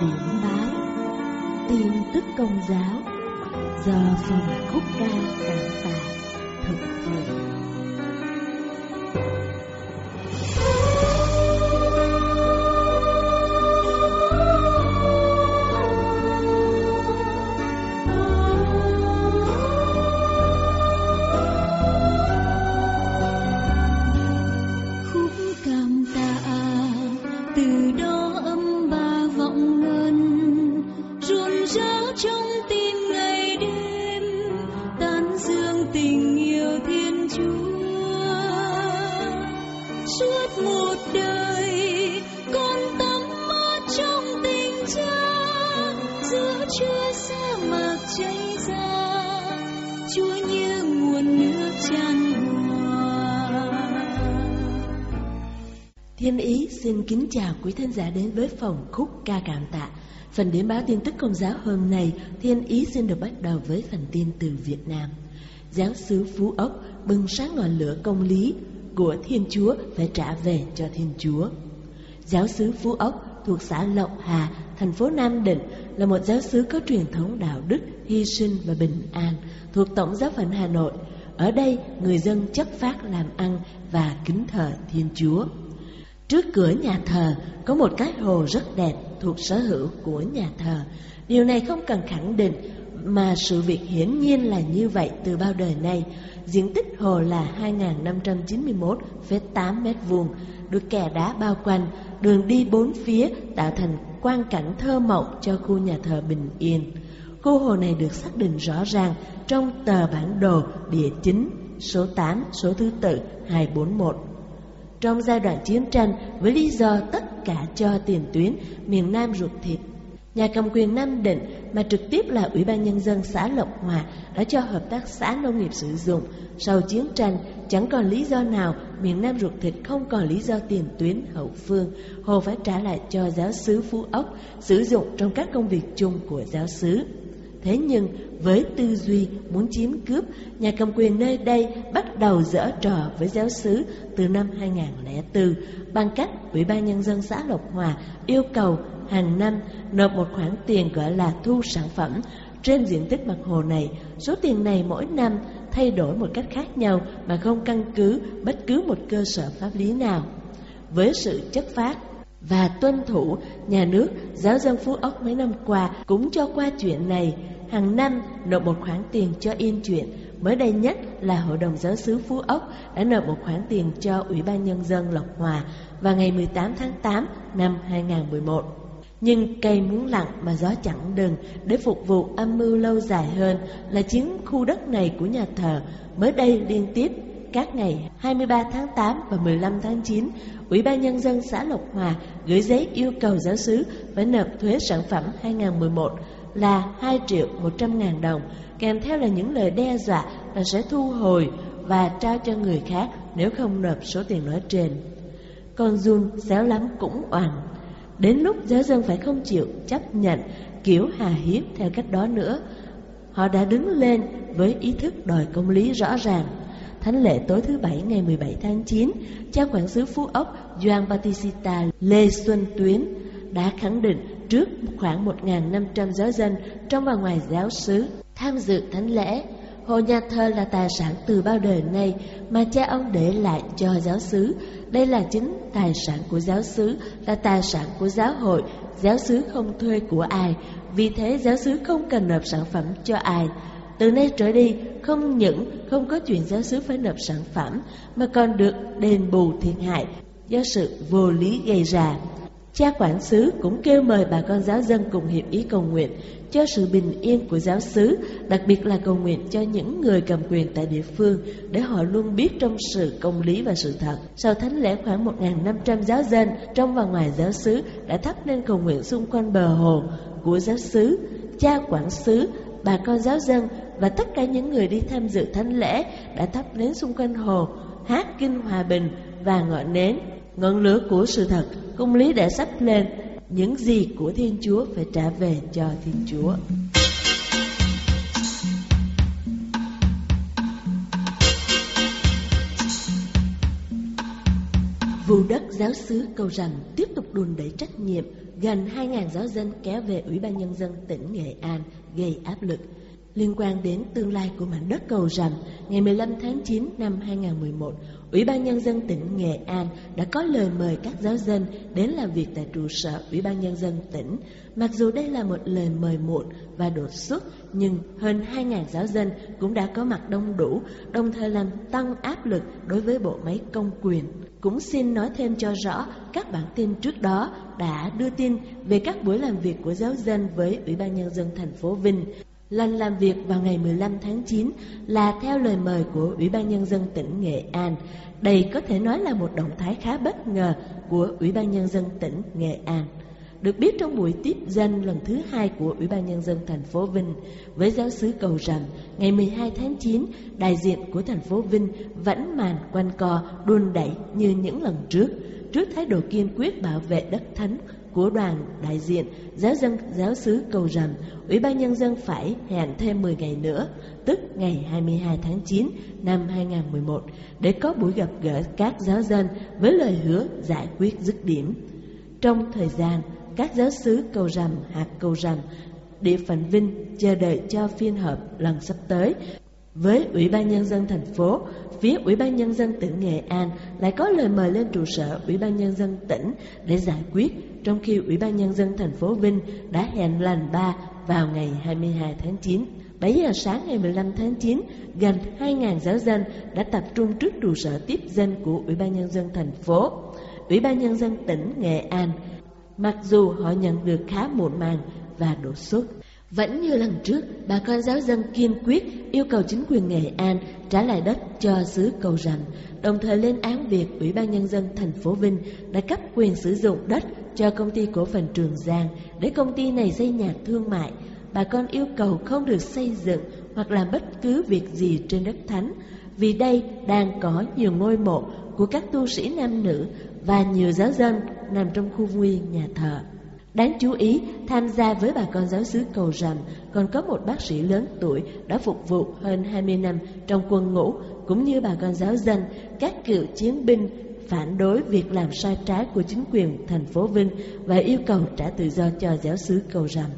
điểm báo. Tin tức công giáo. Do phòng khúc ca cảm tạ thực hiện. Xin kính chào quý thính giả đến với phòng khúc ca cảm tạ. Phần điểm báo tin tức công giáo hôm nay, Thiên Ý xin được bắt đầu với phần tin từ Việt Nam. Giáo sứ Phú Ốc bừng sáng ngọn lửa công lý của Thiên Chúa phải trả về cho Thiên Chúa. Giáo sứ Phú Ốc thuộc xã Lộc Hà, thành phố Nam Định là một giáo sứ có truyền thống đạo đức, hy sinh và bình an thuộc Tổng giáo phận Hà Nội. Ở đây, người dân chất phát làm ăn và kính thờ Thiên Chúa. Trước cửa nhà thờ có một cái hồ rất đẹp thuộc sở hữu của nhà thờ. Điều này không cần khẳng định mà sự việc hiển nhiên là như vậy từ bao đời nay. Diện tích hồ là 2.591,8 mét vuông, được kè đá bao quanh, đường đi bốn phía tạo thành quang cảnh thơ mộng cho khu nhà thờ bình yên. Khu hồ này được xác định rõ ràng trong tờ bản đồ địa chính số 8 số thứ tự 241 trong giai đoạn chiến tranh với lý do tất cả cho tiền tuyến miền Nam ruột thịt. Nhà cầm quyền Nam Định mà trực tiếp là Ủy ban Nhân dân xã Lộc Hòa đã cho hợp tác xã nông nghiệp sử dụng. Sau chiến tranh, chẳng còn lý do nào miền Nam ruột thịt không còn lý do tiền tuyến hậu phương. Hồ phải trả lại cho giáo sứ Phú Ốc sử dụng trong các công việc chung của giáo sứ. Thế nhưng với tư duy muốn chiếm cướp, nhà cầm quyền nơi đây bắt đầu dở trò với giáo xứ từ năm 2004 bằng cách Ủy ban Nhân dân xã Lộc Hòa yêu cầu hàng năm nộp một khoản tiền gọi là thu sản phẩm trên diện tích mặt hồ này. Số tiền này mỗi năm thay đổi một cách khác nhau mà không căn cứ bất cứ một cơ sở pháp lý nào. Với sự chất phát và tuân thủ nhà nước giáo dân phú ốc mấy năm qua cũng cho qua chuyện này. Hàng năm nộp một khoản tiền cho yên chuyện. Mới đây nhất là hội đồng giáo sứ phú ốc đã nộp một khoản tiền cho ủy ban nhân dân lộc hòa vào ngày 18 tháng 8 năm 2011 nhưng cây muốn lặng mà gió chẳng đừng để phục vụ âm mưu lâu dài hơn là chiến khu đất này của nhà thờ. Mới đây liên tiếp các ngày 23 tháng 8 và 15 tháng 9, Ủy ban Nhân dân xã Lộc Hòa gửi giấy yêu cầu giáo sứ phải nộp thuế sản phẩm 2011 là 2 triệu 100 ngàn đồng, kèm theo là những lời đe dọa là sẽ thu hồi và trao cho người khác nếu không nộp số tiền nói trên. Con Jun xéo lắm cũng oằn. Đến lúc giáo dân phải không chịu chấp nhận kiểu hà hiếp theo cách đó nữa. Họ đã đứng lên với ý thức đòi công lý rõ ràng. Thánh lễ tối thứ Bảy ngày 17 tháng 9, cha quản sứ Phú Ốc Doan Batista Lê Xuân Tuyến đã khẳng định trước khoảng 1.500 giáo dân trong và ngoài giáo xứ tham dự thánh lễ. Hồ nhà thờ là tài sản từ bao đời nay mà cha ông để lại cho giáo xứ. Đây là chính tài sản của giáo xứ, là tài sản của giáo hội. Giáo xứ không thuê của ai, vì thế giáo xứ không cần nộp sản phẩm cho ai. Từ nay trở đi, không những không có chuyện giáo xứ phải nộp sản phẩm, mà còn được đền bù thiệt hại do sự vô lý gây ra. Cha quản xứ cũng kêu mời bà con giáo dân cùng hiệp ý cầu nguyện cho sự bình yên của giáo xứ, đặc biệt là cầu nguyện cho những người cầm quyền tại địa phương để họ luôn biết trong sự công lý và sự thật. Sau thánh lễ khoảng 1.500 giáo dân trong và ngoài giáo xứ đã thắp lên cầu nguyện xung quanh bờ hồ của giáo xứ. Cha quản xứ, bà con giáo dân và tất cả những người đi tham dự thánh lễ đã thắp nến xung quanh hồ, hát kinh hòa bình và ngọn nến. Ngọn lửa của sự thật, công lý đã sắp lên, những gì của Thiên Chúa phải trả về cho Thiên Chúa. Vụ đất giáo xứ Cầu rằng tiếp tục đùn đẩy trách nhiệm gần 2.000 giáo dân kéo về Ủy ban Nhân dân tỉnh Nghệ An gây áp lực. Liên quan đến tương lai của mảnh đất Cầu Rằm, ngày 15 tháng 9 năm 2011, Ủy ban Nhân dân tỉnh Nghệ An đã có lời mời các giáo dân đến làm việc tại trụ sở Ủy ban Nhân dân tỉnh. Mặc dù đây là một lời mời muộn và đột xuất, nhưng hơn 2.000 giáo dân cũng đã có mặt đông đủ, đồng thời làm tăng áp lực đối với bộ máy công quyền. Cũng xin nói thêm cho rõ, các bản tin trước đó đã đưa tin về các buổi làm việc của giáo dân với Ủy ban Nhân dân thành phố Vinh. Lần làm việc vào ngày 15 tháng 9 là theo lời mời của Ủy ban Nhân dân tỉnh Nghệ An. Đây có thể nói là một động thái khá bất ngờ của Ủy ban Nhân dân tỉnh Nghệ An. Được biết trong buổi tiếp dân lần thứ hai của Ủy ban Nhân dân thành phố Vinh với giáo sứ Cầu Rằm, ngày 12 tháng 9, đại diện của thành phố Vinh vẫn màn quanh co đùn đẩy như những lần trước, trước thái độ kiên quyết bảo vệ đất thánh của đoàn đại diện giáo dân giáo sứ Cầu Rằm, Ủy ban Nhân dân phải hẹn thêm 10 ngày nữa, tức ngày 22 tháng 9 năm 2011, để có buổi gặp gỡ các giáo dân với lời hứa giải quyết dứt điểm. Trong thời gian, các giáo sứ Cầu Rằm, hạt Cầu Rằm, địa phận Vinh chờ đợi cho phiên họp lần sắp tới với Ủy ban Nhân dân thành phố, phía Ủy ban Nhân dân tỉnh Nghệ An lại có lời mời lên trụ sở Ủy ban Nhân dân tỉnh để giải quyết, trong khi Ủy ban Nhân dân thành phố Vinh đã hẹn lần ba vào ngày 22 tháng 9. 7 giờ sáng ngày 15 tháng 9, gần 2.000 giáo dân đã tập trung trước trụ sở tiếp dân của Ủy ban Nhân dân thành phố. Ủy ban Nhân dân tỉnh Nghệ An, mặc dù họ nhận được khá muộn màng và đột xuất. Vẫn như lần trước, bà con giáo dân kiên quyết yêu cầu chính quyền Nghệ An trả lại đất cho xứ Cầu rành. đồng thời lên án việc Ủy ban Nhân dân thành phố Vinh đã cấp quyền sử dụng đất cho công ty cổ phần Trường Giang để công ty này xây nhà thương mại. Bà con yêu cầu không được xây dựng hoặc làm bất cứ việc gì trên đất thánh, vì đây đang có nhiều ngôi mộ của các tu sĩ nam nữ và nhiều giáo dân nằm trong khu nguyên nhà thờ. Đáng chú ý, tham gia với bà con giáo xứ Cầu Rằm còn có một bác sĩ lớn tuổi đã phục vụ hơn 20 năm trong quân ngũ, cũng như bà con giáo dân, các cựu chiến binh phản đối việc làm sai trái của chính quyền thành phố Vinh và yêu cầu trả tự do cho giáo xứ Cầu Rằm.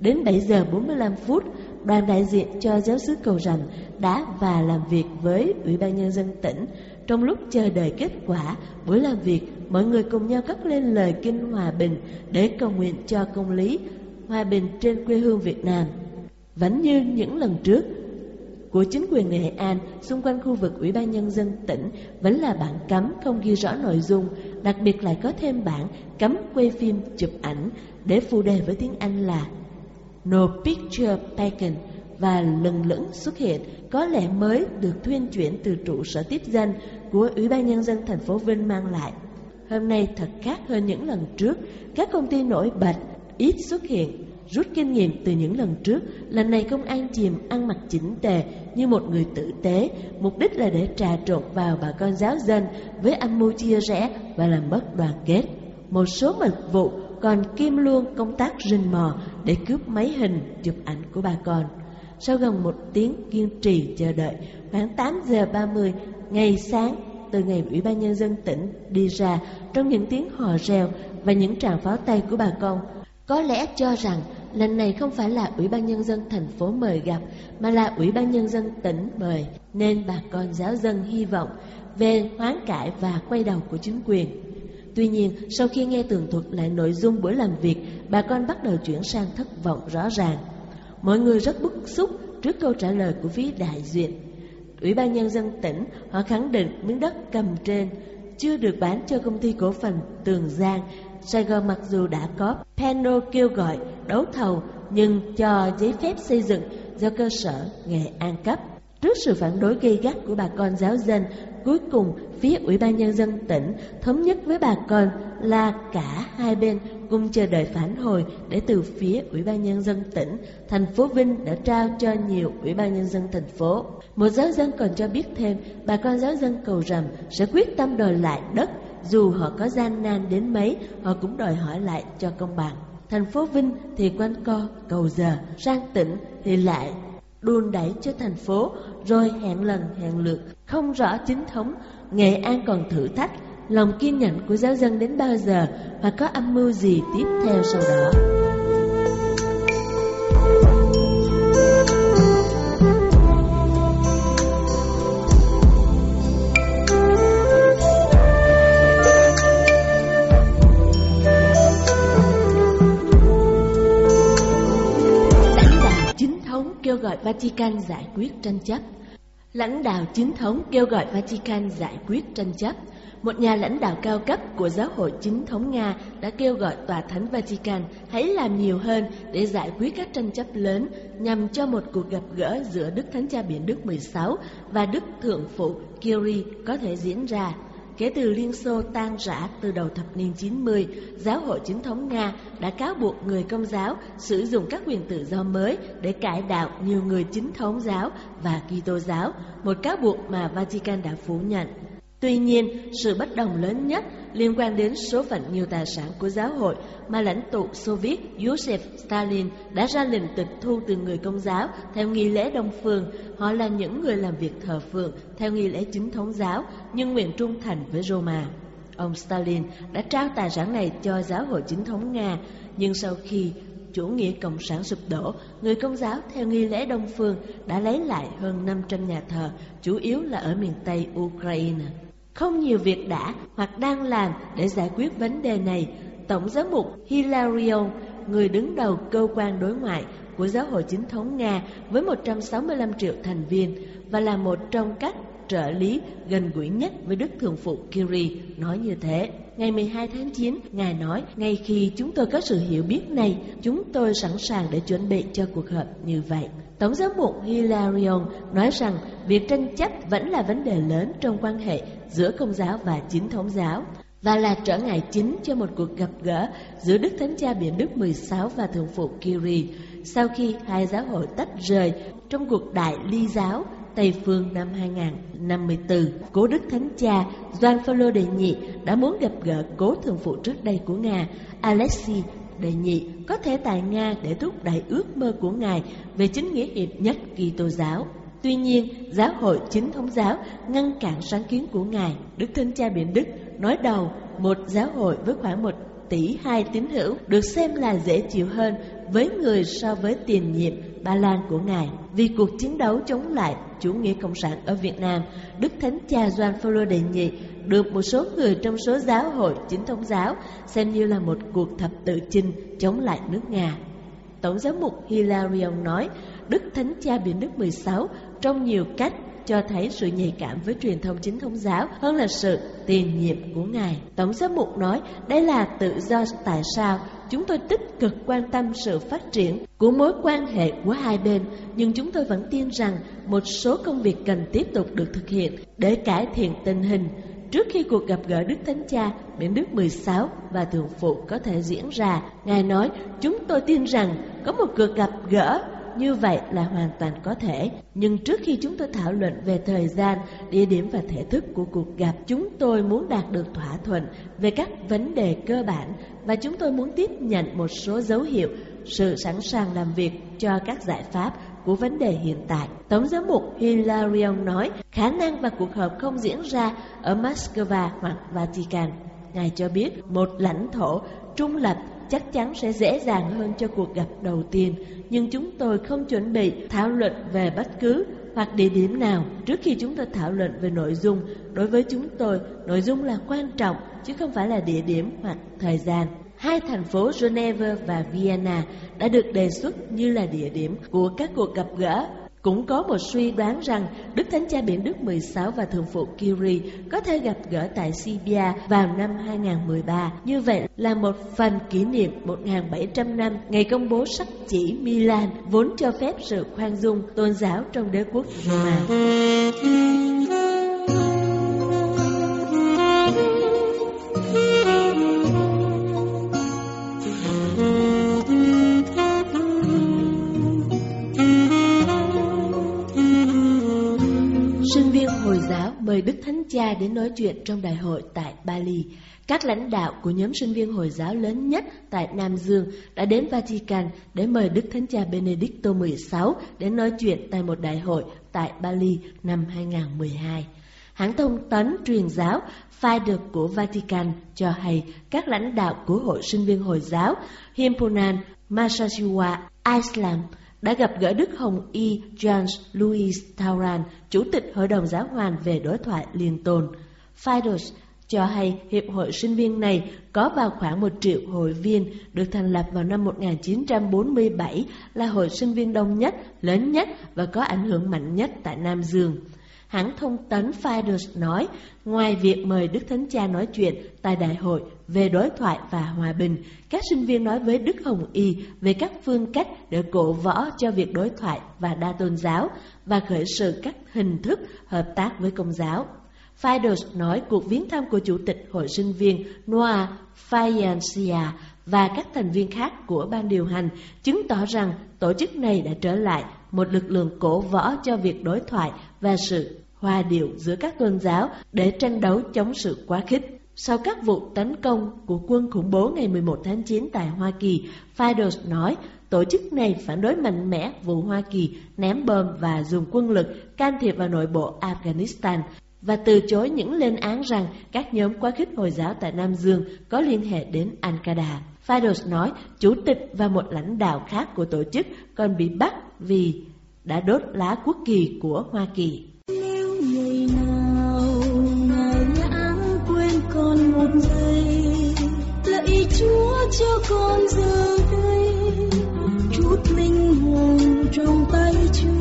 Đến 7 giờ 45 phút, đoàn đại diện cho giáo xứ Cầu Rằm đã và làm việc với Ủy ban Nhân dân tỉnh. Trong lúc chờ đợi kết quả buổi làm việc, mọi người cùng nhau cất lên lời kinh hòa bình để cầu nguyện cho công lý, hòa bình trên quê hương Việt Nam. Vẫn như những lần trước, của chính quyền Nghệ An xung quanh khu vực Ủy ban Nhân dân tỉnh vẫn là bản cấm không ghi rõ nội dung, đặc biệt lại có thêm bản cấm quay phim chụp ảnh để phụ đề với tiếng Anh là No Picture Taken và lần lẫn xuất hiện có lẽ mới được thuyên chuyển từ trụ sở tiếp dân của Ủy ban Nhân dân thành phố Vinh mang lại. Hôm nay thật khác hơn những lần trước, các công ty nổi bật ít xuất hiện. Rút kinh nghiệm từ những lần trước, lần này công an chìm ăn mặc chỉnh tề như một người tử tế, mục đích là để trà trộn vào bà con giáo dân với âm mưu chia rẽ và làm mất đoàn kết. Một số mật vụ còn kim luôn công tác rình mò để cướp máy hình chụp ảnh của bà con. Sau gần một tiếng kiên trì chờ đợi, khoảng 8 giờ 30 ngày sáng từ ngày Ủy ban Nhân dân tỉnh đi ra trong những tiếng hò reo và những tràng pháo tay của bà con. Có lẽ cho rằng lần này không phải là Ủy ban Nhân dân thành phố mời gặp mà là Ủy ban Nhân dân tỉnh mời nên bà con giáo dân hy vọng về hoán cải và quay đầu của chính quyền. Tuy nhiên, sau khi nghe tường thuật lại nội dung buổi làm việc, bà con bắt đầu chuyển sang thất vọng rõ ràng. Mọi người rất bức xúc trước câu trả lời của phía đại diện. Ủy ban Nhân dân tỉnh, họ khẳng định miếng đất cầm trên chưa được bán cho công ty cổ phần Tường Giang. Sài Gòn mặc dù đã có panel kêu gọi đấu thầu nhưng cho giấy phép xây dựng do cơ sở Nghệ An cấp. Trước sự phản đối gây gắt của bà con giáo dân, cuối cùng phía Ủy ban Nhân dân tỉnh thống nhất với bà con là cả hai bên cùng chờ đợi phản hồi để từ phía Ủy ban Nhân dân tỉnh, thành phố Vinh đã trao cho nhiều Ủy ban Nhân dân thành phố. Một giáo dân còn cho biết thêm, bà con giáo dân cầu rằm sẽ quyết tâm đòi lại đất, dù họ có gian nan đến mấy, họ cũng đòi hỏi lại cho công bằng. Thành phố Vinh thì quanh co, cầu giờ, sang tỉnh thì lại đùn đẩy cho thành phố, rồi hẹn lần hẹn lượt, không rõ chính thống. Nghệ An còn thử thách lòng kiên nhẫn của giáo dân đến bao giờ và có âm mưu gì tiếp theo sau đó. kêu gọi Vatican giải quyết tranh chấp. Lãnh đạo chính thống kêu gọi Vatican giải quyết tranh chấp. Một nhà lãnh đạo cao cấp của giáo hội chính thống Nga đã kêu gọi Tòa Thánh Vatican hãy làm nhiều hơn để giải quyết các tranh chấp lớn nhằm cho một cuộc gặp gỡ giữa Đức Thánh Cha Biển Đức 16 và Đức Thượng Phụ Kiri có thể diễn ra. Kể từ Liên Xô tan rã từ đầu thập niên 90, giáo hội chính thống Nga đã cáo buộc người công giáo sử dụng các quyền tự do mới để cải đạo nhiều người chính thống giáo và Kitô giáo, một cáo buộc mà Vatican đã phủ nhận. Tuy nhiên, sự bất đồng lớn nhất liên quan đến số phận nhiều tài sản của giáo hội mà lãnh tụ Xô Viết Joseph Stalin đã ra lệnh tịch thu từ người công giáo theo nghi lễ Đông Phương. Họ là những người làm việc thờ phượng theo nghi lễ chính thống giáo nhưng nguyện trung thành với Roma. Ông Stalin đã trao tài sản này cho giáo hội chính thống Nga, nhưng sau khi chủ nghĩa cộng sản sụp đổ, người công giáo theo nghi lễ Đông Phương đã lấy lại hơn 500 nhà thờ, chủ yếu là ở miền Tây Ukraine. Không nhiều việc đã hoặc đang làm để giải quyết vấn đề này. Tổng giám mục Hilario, người đứng đầu cơ quan đối ngoại của giáo hội chính thống Nga với 165 triệu thành viên và là một trong các trợ lý gần gũi nhất với Đức Thượng Phụ Kiri nói như thế. Ngày 12 tháng 9, Ngài nói, ngay khi chúng tôi có sự hiểu biết này, chúng tôi sẵn sàng để chuẩn bị cho cuộc họp như vậy. Tổng giám mục Hilarion nói rằng việc tranh chấp vẫn là vấn đề lớn trong quan hệ giữa công giáo và chính thống giáo và là trở ngại chính cho một cuộc gặp gỡ giữa Đức Thánh Cha Biển Đức 16 và Thượng phụ Kiri sau khi hai giáo hội tách rời trong cuộc đại ly giáo Tây Phương năm 2054. Cố Đức Thánh Cha Doan Phaolô đệ nhị đã muốn gặp gỡ cố thường phụ trước đây của Nga Alexei đệ nhị có thể tại Nga để thúc đẩy ước mơ của Ngài về chính nghĩa hiệp nhất kỳ tô giáo. Tuy nhiên, giáo hội chính thống giáo ngăn cản sáng kiến của Ngài. Đức Thánh Cha Biển Đức nói đầu một giáo hội với khoảng một tỷ hai tín hữu được xem là dễ chịu hơn với người so với tiền nhiệm Ba Lan của Ngài. Vì cuộc chiến đấu chống lại chủ nghĩa cộng sản ở Việt Nam, Đức Thánh Cha Doan Phaolô đệ nhị được một số người trong số giáo hội chính thống giáo xem như là một cuộc thập tự chinh chống lại nước Nga. Tổng giám mục Hilarion nói, Đức Thánh Cha Biển Đức 16 trong nhiều cách cho thấy sự nhạy cảm với truyền thông chính thống giáo hơn là sự tiền nhiệm của Ngài. Tổng giám mục nói đây là tự do tại sao chúng tôi tích cực quan tâm sự phát triển của mối quan hệ của hai bên, nhưng chúng tôi vẫn tin rằng một số công việc cần tiếp tục được thực hiện để cải thiện tình hình trước khi cuộc gặp gỡ Đức Thánh Cha Biển Đức 16 và Thượng Phụ có thể diễn ra. Ngài nói, chúng tôi tin rằng có một cuộc gặp gỡ như vậy là hoàn toàn có thể. Nhưng trước khi chúng tôi thảo luận về thời gian, địa điểm và thể thức của cuộc gặp, chúng tôi muốn đạt được thỏa thuận về các vấn đề cơ bản và chúng tôi muốn tiếp nhận một số dấu hiệu sự sẵn sàng làm việc cho các giải pháp của vấn đề hiện tại. Tổng giám mục Hilarion nói khả năng và cuộc họp không diễn ra ở Moscow hoặc Vatican. Ngài cho biết một lãnh thổ trung lập chắc chắn sẽ dễ dàng hơn cho cuộc gặp đầu tiên, nhưng chúng tôi không chuẩn bị thảo luận về bất cứ hoặc địa điểm nào trước khi chúng tôi thảo luận về nội dung. Đối với chúng tôi, nội dung là quan trọng chứ không phải là địa điểm hoặc thời gian. Hai thành phố Geneva và Vienna đã được đề xuất như là địa điểm của các cuộc gặp gỡ cũng có một suy đoán rằng Đức Thánh Cha Biển Đức 16 và Thượng phụ Curie có thể gặp gỡ tại Sibia vào năm 2013. Như vậy là một phần kỷ niệm 1.700 năm ngày công bố sắc chỉ Milan, vốn cho phép sự khoan dung tôn giáo trong đế quốc Roma. Mời Đức Thánh Cha đến nói chuyện trong đại hội tại Bali. Các lãnh đạo của nhóm sinh viên Hồi giáo lớn nhất tại Nam Dương đã đến Vatican để mời Đức Thánh Cha Benedicto XVI đến nói chuyện tại một đại hội tại Bali năm 2012. Hãng thông tấn truyền giáo Fides của Vatican cho hay các lãnh đạo của Hội sinh viên Hồi giáo Himpunan Mahasiswa Iceland đã gặp gỡ Đức Hồng Y John Louis Tauran, Chủ tịch Hội đồng Giáo hoàng về đối thoại liên tồn. Fidos cho hay Hiệp hội sinh viên này có vào khoảng một triệu hội viên, được thành lập vào năm 1947, là hội sinh viên đông nhất, lớn nhất và có ảnh hưởng mạnh nhất tại Nam Dương. Hãng thông tấn Fides nói, ngoài việc mời Đức Thánh Cha nói chuyện tại đại hội về đối thoại và hòa bình, các sinh viên nói với Đức Hồng Y về các phương cách để cổ võ cho việc đối thoại và đa tôn giáo và khởi sự các hình thức hợp tác với công giáo. Fides nói cuộc viếng thăm của Chủ tịch Hội sinh viên Noah Fayancia và các thành viên khác của ban điều hành chứng tỏ rằng tổ chức này đã trở lại một lực lượng cổ võ cho việc đối thoại và sự hòa điệu giữa các tôn giáo để tranh đấu chống sự quá khích. Sau các vụ tấn công của quân khủng bố ngày 11 tháng 9 tại Hoa Kỳ, Fidos nói tổ chức này phản đối mạnh mẽ vụ Hoa Kỳ ném bom và dùng quân lực can thiệp vào nội bộ Afghanistan và từ chối những lên án rằng các nhóm quá khích Hồi giáo tại Nam Dương có liên hệ đến Al-Qaeda. Fidos nói chủ tịch và một lãnh đạo khác của tổ chức còn bị bắt vì đã đốt lá quốc kỳ của Hoa Kỳ. Cho con giờ đây. Chút linh hồn trong tay chưa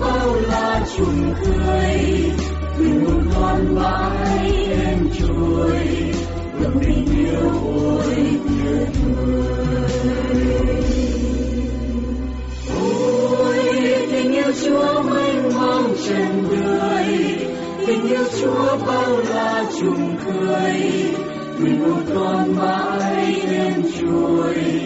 bao la trùng khơi người một con mãi em trôi ngập tình yêu ôi tuyệt vời ôi tình yêu chúa mênh mông trần đời tình yêu chúa bao la trùng khơi người một con mãi em trôi